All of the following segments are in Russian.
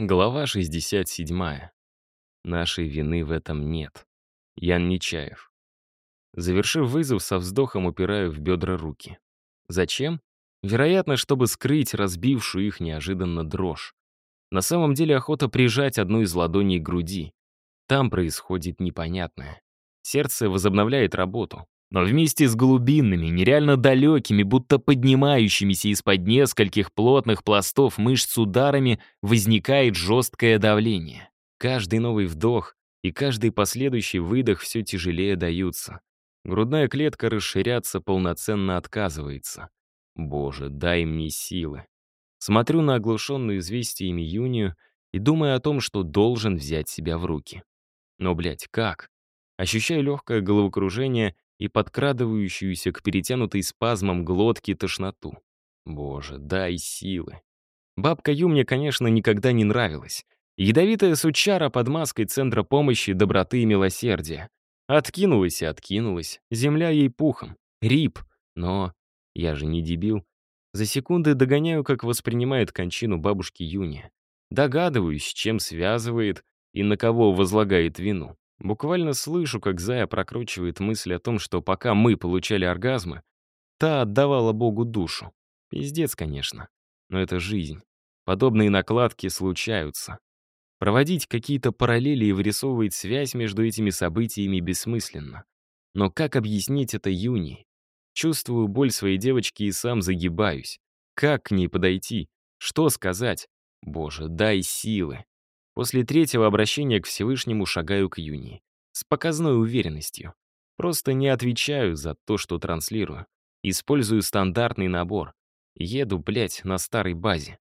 Глава 67. Нашей вины в этом нет. Ян Нечаев. Завершив вызов, со вздохом упираю в бедра руки. Зачем? Вероятно, чтобы скрыть разбившую их неожиданно дрожь. На самом деле охота прижать одну из ладоней к груди. Там происходит непонятное. Сердце возобновляет работу. Но вместе с глубинными, нереально далекими, будто поднимающимися из-под нескольких плотных пластов мышц ударами возникает жесткое давление. Каждый новый вдох и каждый последующий выдох все тяжелее даются. Грудная клетка расширяться полноценно отказывается. Боже, дай мне силы. Смотрю на оглушенную известиями Юнию и думаю о том, что должен взять себя в руки. Но, блядь, как? Ощущаю легкое головокружение и подкрадывающуюся к перетянутой спазмом глотки тошноту. Боже, дай силы. Бабка Ю мне, конечно, никогда не нравилась. Ядовитая сучара под маской Центра помощи, доброты и милосердия. Откинулась и откинулась, земля ей пухом. Рип. Но я же не дебил. За секунды догоняю, как воспринимает кончину бабушки Юни. Догадываюсь, чем связывает и на кого возлагает вину. Буквально слышу, как Зая прокручивает мысль о том, что пока мы получали оргазмы, та отдавала Богу душу. Пиздец, конечно. Но это жизнь. Подобные накладки случаются. Проводить какие-то параллели и вырисовывать связь между этими событиями бессмысленно. Но как объяснить это Юни? Чувствую боль своей девочки и сам загибаюсь. Как к ней подойти? Что сказать? Боже, дай силы. После третьего обращения к Всевышнему шагаю к Юни. С показной уверенностью. Просто не отвечаю за то, что транслирую. Использую стандартный набор. Еду, блядь, на старой базе.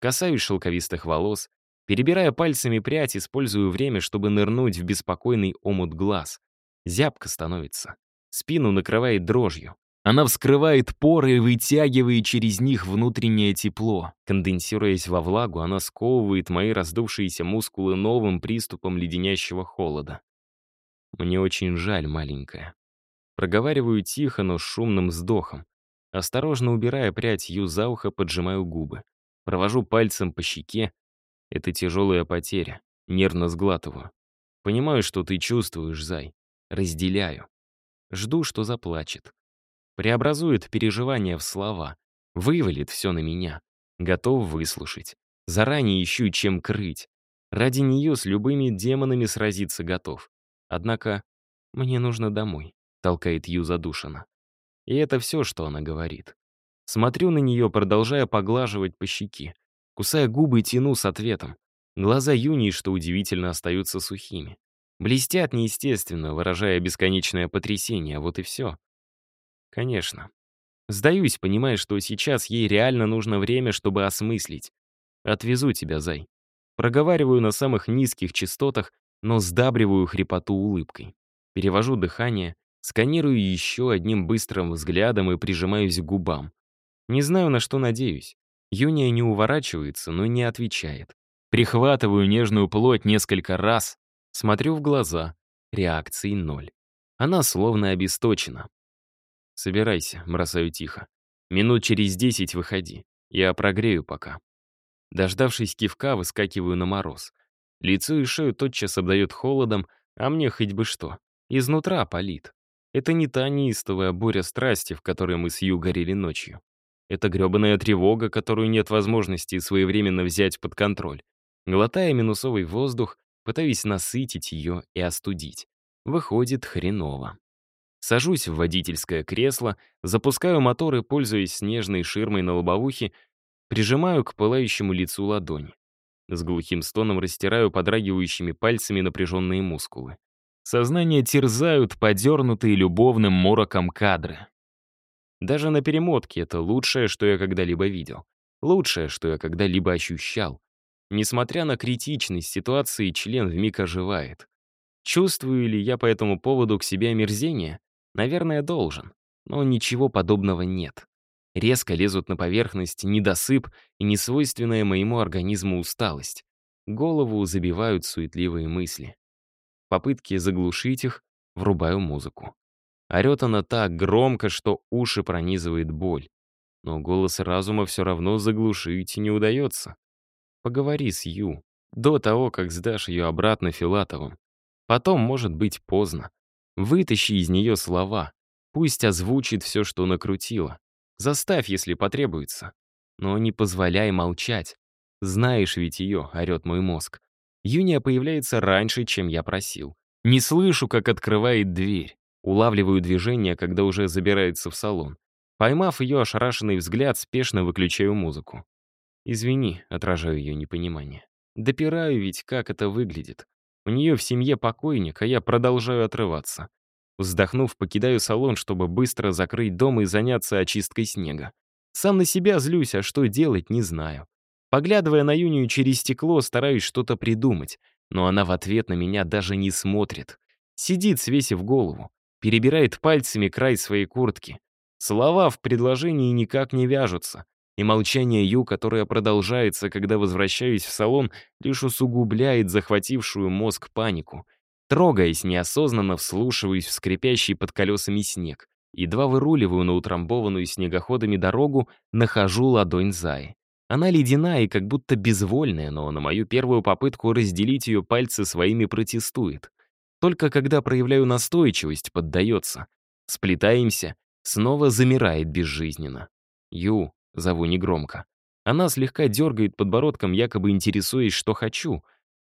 Касаюсь шелковистых волос. Перебирая пальцами прядь, использую время, чтобы нырнуть в беспокойный омут глаз. Зябко становится. Спину накрывает дрожью. Она вскрывает поры, вытягивая через них внутреннее тепло. Конденсируясь во влагу, она сковывает мои раздувшиеся мускулы новым приступом леденящего холода. Мне очень жаль, маленькая. Проговариваю тихо, но с шумным вздохом. Осторожно убирая прядь Ю за ухо, поджимаю губы. Провожу пальцем по щеке. Это тяжелая потеря. Нервно сглатываю. Понимаю, что ты чувствуешь, Зай. Разделяю. Жду, что заплачет преобразует переживания в слова, вывалит все на меня. Готов выслушать. Заранее ищу, чем крыть. Ради нее с любыми демонами сразиться готов. Однако «мне нужно домой», — толкает Ю задушенно. И это все, что она говорит. Смотрю на нее, продолжая поглаживать по щеке. Кусая губы, и тяну с ответом. Глаза Юни, что удивительно, остаются сухими. Блестят неестественно, выражая бесконечное потрясение, вот и все. Конечно. Сдаюсь, понимая, что сейчас ей реально нужно время, чтобы осмыслить. Отвезу тебя, зай. Проговариваю на самых низких частотах, но сдабриваю хрипоту улыбкой. Перевожу дыхание, сканирую еще одним быстрым взглядом и прижимаюсь к губам. Не знаю, на что надеюсь. Юния не уворачивается, но не отвечает. Прихватываю нежную плоть несколько раз, смотрю в глаза. Реакции ноль. Она словно обесточена. «Собирайся», — бросаю тихо. «Минут через десять выходи. Я прогрею пока». Дождавшись кивка, выскакиваю на мороз. Лицо и шею тотчас обдает холодом, а мне хоть бы что. Изнутра палит. Это не та неистовая буря страсти, в которой мы с Ю горели ночью. Это грёбаная тревога, которую нет возможности своевременно взять под контроль. Глотая минусовый воздух, пытаюсь насытить ее и остудить. Выходит хреново. Сажусь в водительское кресло, запускаю мотор и, пользуясь снежной ширмой на лобовухе, прижимаю к пылающему лицу ладонь. С глухим стоном растираю подрагивающими пальцами напряженные мускулы. Сознание терзают подернутые любовным мороком кадры. Даже на перемотке это лучшее, что я когда-либо видел. Лучшее, что я когда-либо ощущал. Несмотря на критичность ситуации, член вмиг оживает. Чувствую ли я по этому поводу к себе омерзение? Наверное, должен. Но ничего подобного нет. Резко лезут на поверхность недосып и несвойственная моему организму усталость. Голову забивают суетливые мысли. Попытки заглушить их, врубаю музыку. Орет она так громко, что уши пронизывает боль. Но голос разума все равно заглушить не удается. Поговори с Ю. До того, как сдашь ее обратно Филатовым. Потом, может быть, поздно. Вытащи из нее слова. Пусть озвучит все, что накрутила. Заставь, если потребуется. Но не позволяй молчать. Знаешь ведь ее, орет мой мозг. Юния появляется раньше, чем я просил. Не слышу, как открывает дверь. Улавливаю движение, когда уже забирается в салон. Поймав ее ошарашенный взгляд, спешно выключаю музыку. «Извини», — отражаю ее непонимание. «Допираю ведь, как это выглядит. У нее в семье покойник, а я продолжаю отрываться. Вздохнув, покидаю салон, чтобы быстро закрыть дом и заняться очисткой снега. Сам на себя злюсь, а что делать, не знаю. Поглядывая на Юнию через стекло, стараюсь что-то придумать, но она в ответ на меня даже не смотрит. Сидит, свесив голову, перебирает пальцами край своей куртки. Слова в предложении никак не вяжутся, и молчание Ю, которое продолжается, когда возвращаюсь в салон, лишь усугубляет захватившую мозг панику. Трогаясь, неосознанно вслушиваюсь в скрипящий под колесами снег. Едва выруливаю на утрамбованную снегоходами дорогу, нахожу ладонь Заи. Она ледяная и как будто безвольная, но на мою первую попытку разделить ее пальцы своими протестует. Только когда проявляю настойчивость, поддается. Сплетаемся, снова замирает безжизненно. «Ю», — зову негромко. Она слегка дергает подбородком, якобы интересуясь, что хочу,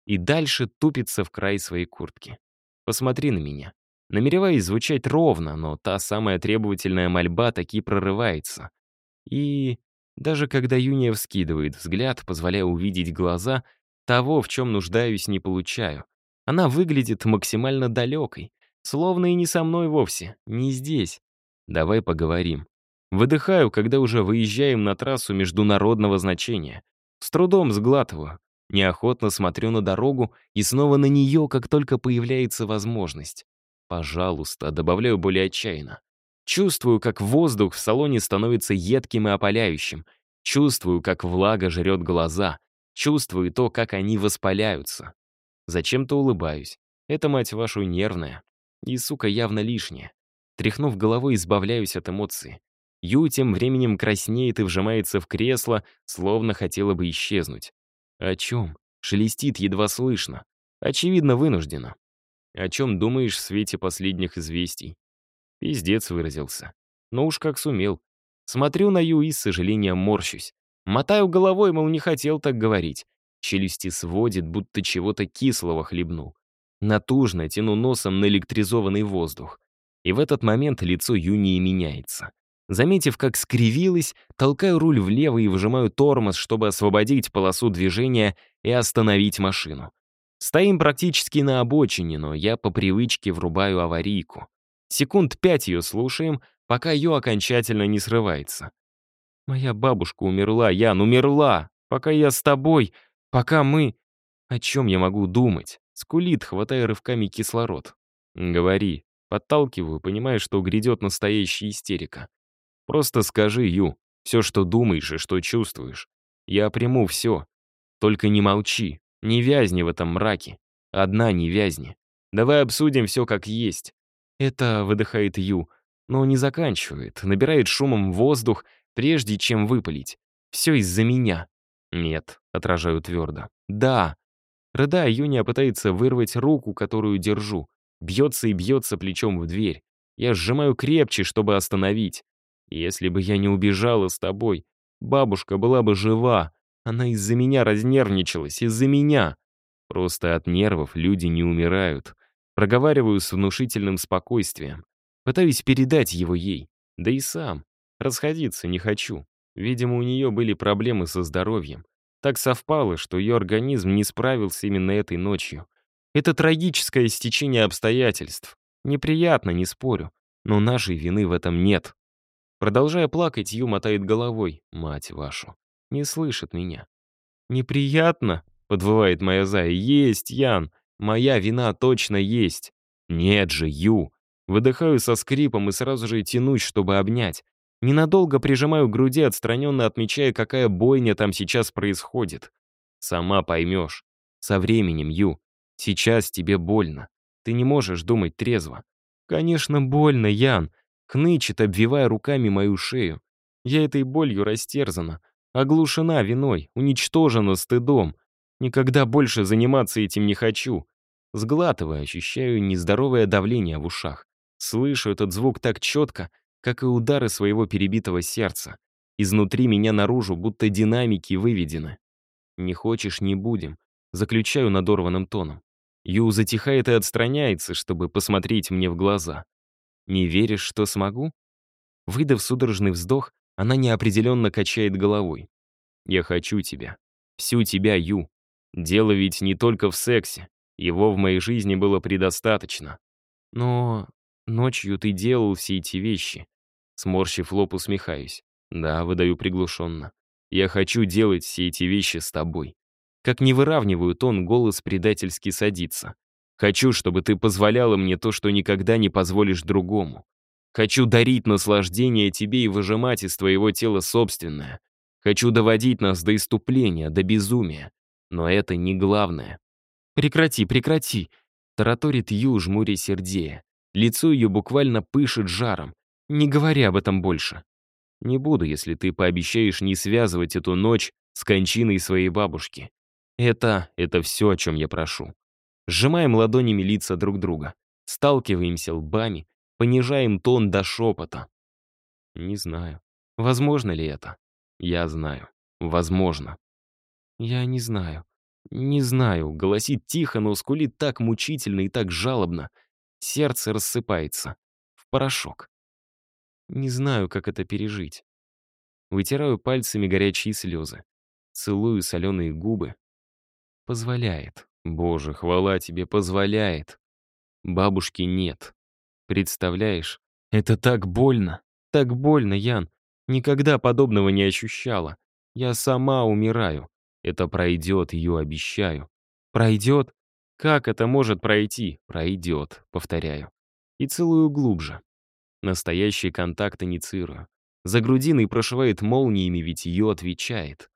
и дальше тупится в край своей куртки. «Посмотри на меня». Намереваясь звучать ровно, но та самая требовательная мольба таки прорывается. И даже когда Юния вскидывает взгляд, позволяя увидеть глаза, того, в чем нуждаюсь, не получаю. Она выглядит максимально далекой, словно и не со мной вовсе, не здесь. Давай поговорим. Выдыхаю, когда уже выезжаем на трассу международного значения. С трудом сглатываю. Неохотно смотрю на дорогу и снова на нее, как только появляется возможность. Пожалуйста, добавляю более отчаянно. Чувствую, как воздух в салоне становится едким и опаляющим. Чувствую, как влага жрет глаза. Чувствую то, как они воспаляются. Зачем-то улыбаюсь. Это, мать вашу, нервная. И, сука, явно лишняя. Тряхнув головой, избавляюсь от эмоций. Ю тем временем краснеет и вжимается в кресло, словно хотела бы исчезнуть. О чем? Шелестит едва слышно. Очевидно, вынуждена. О чем думаешь в свете последних известий? Пиздец выразился. Но уж как сумел. Смотрю на Ю и с сожалением морщусь. Мотаю головой, мол, не хотел так говорить. Челюсти сводит, будто чего-то кислого хлебнул. Натужно тяну носом на электризованный воздух. И в этот момент лицо Юнии меняется. Заметив, как скривилась, толкаю руль влево и выжимаю тормоз, чтобы освободить полосу движения и остановить машину. Стоим практически на обочине, но я по привычке врубаю аварийку. Секунд пять ее слушаем, пока ее окончательно не срывается. «Моя бабушка умерла, Ян, умерла! Пока я с тобой, пока мы...» «О чем я могу думать?» Скулит, хватая рывками кислород. «Говори». Подталкиваю, понимая, что грядет настоящая истерика. «Просто скажи, Ю, все, что думаешь и что чувствуешь. Я приму все. Только не молчи, не вязни в этом мраке. Одна не вязни. Давай обсудим все как есть. Это выдыхает Ю, но не заканчивает, набирает шумом воздух, прежде чем выпалить. Все из-за меня. Нет, отражаю твердо. Да. Рыдая, Юния пытается вырвать руку, которую держу. Бьется и бьется плечом в дверь. Я сжимаю крепче, чтобы остановить. Если бы я не убежала с тобой, бабушка была бы жива. Она из-за меня разнервничалась, из-за меня. Просто от нервов люди не умирают. Проговариваю с внушительным спокойствием. Пытаюсь передать его ей. Да и сам. Расходиться не хочу. Видимо, у нее были проблемы со здоровьем. Так совпало, что ее организм не справился именно этой ночью. Это трагическое стечение обстоятельств. Неприятно, не спорю. Но нашей вины в этом нет. Продолжая плакать, Ю мотает головой. Мать вашу. Не слышит меня. «Неприятно?» — подвывает моя зая. «Есть, Ян. Моя вина точно есть. Нет же, Ю. Выдыхаю со скрипом и сразу же тянусь, чтобы обнять. Ненадолго прижимаю к груди, отстраненно отмечая, какая бойня там сейчас происходит. Сама поймешь. Со временем, Ю. Сейчас тебе больно. Ты не можешь думать трезво. Конечно, больно, Ян. Хнычет, обвивая руками мою шею. Я этой болью растерзана, оглушена виной, уничтожена стыдом. Никогда больше заниматься этим не хочу. Сглатывая, ощущаю нездоровое давление в ушах. Слышу этот звук так четко, как и удары своего перебитого сердца. Изнутри меня наружу, будто динамики выведены. «Не хочешь — не будем», — заключаю надорванным тоном. Ю затихает и отстраняется, чтобы посмотреть мне в глаза. «Не веришь, что смогу?» Выдав судорожный вздох, она неопределенно качает головой. «Я хочу тебя. Всю тебя, Ю. Дело ведь не только в сексе. Его в моей жизни было предостаточно. Но ночью ты делал все эти вещи. Сморщив лоб, усмехаюсь. Да, выдаю приглушенно. Я хочу делать все эти вещи с тобой. Как не выравниваю тон, голос предательски садится. Хочу, чтобы ты позволяла мне то, что никогда не позволишь другому. Хочу дарить наслаждение тебе и выжимать из твоего тела собственное. Хочу доводить нас до иступления, до безумия. Но это не главное. «Прекрати, прекрати!» — тараторит Ю, жмуря сердея. Лицо ее буквально пышет жаром. «Не говори об этом больше». «Не буду, если ты пообещаешь не связывать эту ночь с кончиной своей бабушки. Это, это все, о чем я прошу». Сжимаем ладонями лица друг друга, сталкиваемся лбами, понижаем тон до шепота. Не знаю, возможно ли это. Я знаю, возможно. Я не знаю. Не знаю, голосит тихо, но скулит так мучительно и так жалобно. Сердце рассыпается. В порошок. Не знаю, как это пережить. Вытираю пальцами горячие слезы. Целую соленые губы. Позволяет. Боже, хвала тебе, позволяет. Бабушки нет. Представляешь? Это так больно. Так больно, Ян. Никогда подобного не ощущала. Я сама умираю. Это пройдет, ее обещаю. Пройдет? Как это может пройти? Пройдет, повторяю. И целую глубже. Настоящий контакт инициирую. За грудиной прошивает молниями, ведь ее отвечает.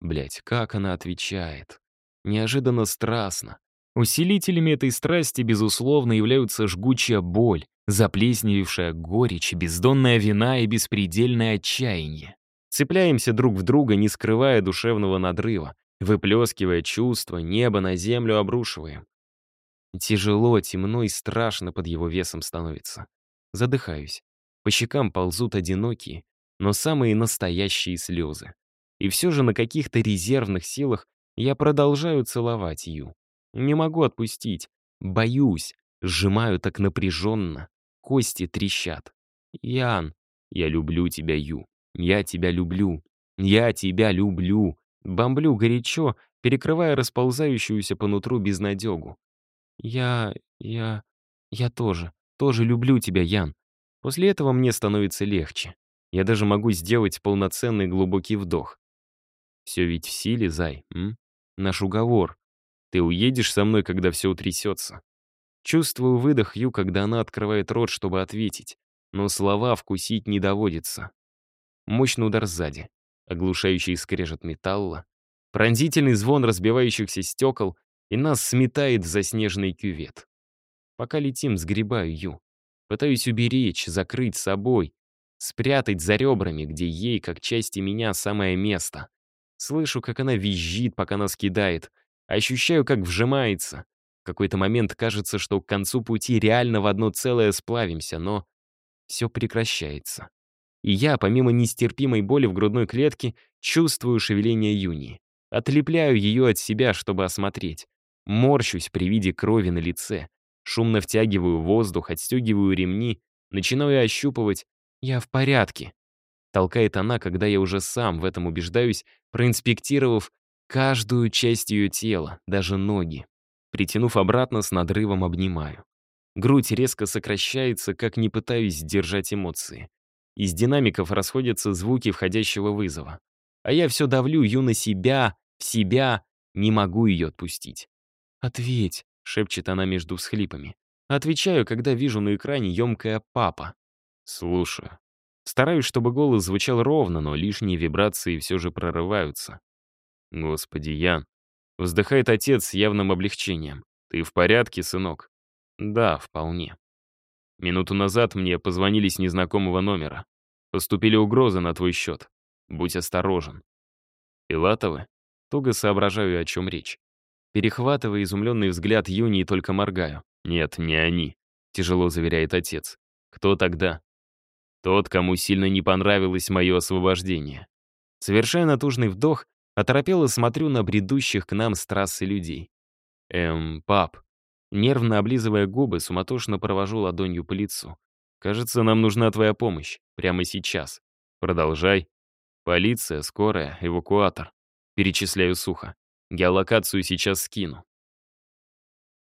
Блять, как она отвечает. Неожиданно страстно. Усилителями этой страсти, безусловно, являются жгучая боль, заплесневевшая горечь, бездонная вина и беспредельное отчаяние. Цепляемся друг в друга, не скрывая душевного надрыва, выплескивая чувства, небо на землю обрушиваем. Тяжело, темно и страшно под его весом становится. Задыхаюсь. По щекам ползут одинокие, но самые настоящие слезы. И все же на каких-то резервных силах я продолжаю целовать Ю. Не могу отпустить. Боюсь. Сжимаю так напряженно. Кости трещат. Ян, я люблю тебя, Ю. Я тебя люблю. Я тебя люблю. Бомблю горячо, перекрывая расползающуюся по нутру безнадегу. Я... я... я тоже. Тоже люблю тебя, Ян. После этого мне становится легче. Я даже могу сделать полноценный глубокий вдох. Все ведь в силе, Зай, м? Наш уговор. Ты уедешь со мной, когда все утрясется. Чувствую выдох Ю, когда она открывает рот, чтобы ответить. Но слова вкусить не доводится. Мощный удар сзади, оглушающий скрежет металла, пронзительный звон разбивающихся стекол, и нас сметает в заснеженный кювет. Пока летим, сгребаю Ю. Пытаюсь уберечь, закрыть собой, спрятать за ребрами, где ей, как части меня, самое место. Слышу, как она визжит, пока нас кидает. Ощущаю, как вжимается. В какой-то момент кажется, что к концу пути реально в одно целое сплавимся, но все прекращается. И я, помимо нестерпимой боли в грудной клетке, чувствую шевеление Юни. Отлепляю ее от себя, чтобы осмотреть. Морщусь при виде крови на лице. Шумно втягиваю воздух, отстегиваю ремни, начинаю ощупывать. «Я в порядке», — толкает она, когда я уже сам в этом убеждаюсь, проинспектировав каждую часть ее тела, даже ноги. Притянув обратно, с надрывом обнимаю. Грудь резко сокращается, как не пытаюсь сдержать эмоции. Из динамиков расходятся звуки входящего вызова. А я все давлю Ю на себя, в себя, не могу ее отпустить. «Ответь», — шепчет она между всхлипами. Отвечаю, когда вижу на экране емкое «папа». Слушаю. Стараюсь, чтобы голос звучал ровно, но лишние вибрации все же прорываются. «Господи, Ян!» Вздыхает отец с явным облегчением. «Ты в порядке, сынок?» «Да, вполне». Минуту назад мне позвонили с незнакомого номера. Поступили угрозы на твой счет. Будь осторожен. Пилатовы? Туго соображаю, о чем речь. Перехватывая изумленный взгляд Юни и только моргаю. «Нет, не они», — тяжело заверяет отец. «Кто тогда?» «Тот, кому сильно не понравилось мое освобождение». Совершая натужный вдох, оторопело смотрю на бредущих к нам с трассы людей. «Эм, пап». Нервно облизывая губы, суматошно провожу ладонью по лицу. «Кажется, нам нужна твоя помощь. Прямо сейчас. Продолжай». «Полиция, скорая, эвакуатор». Перечисляю сухо. Геолокацию сейчас скину.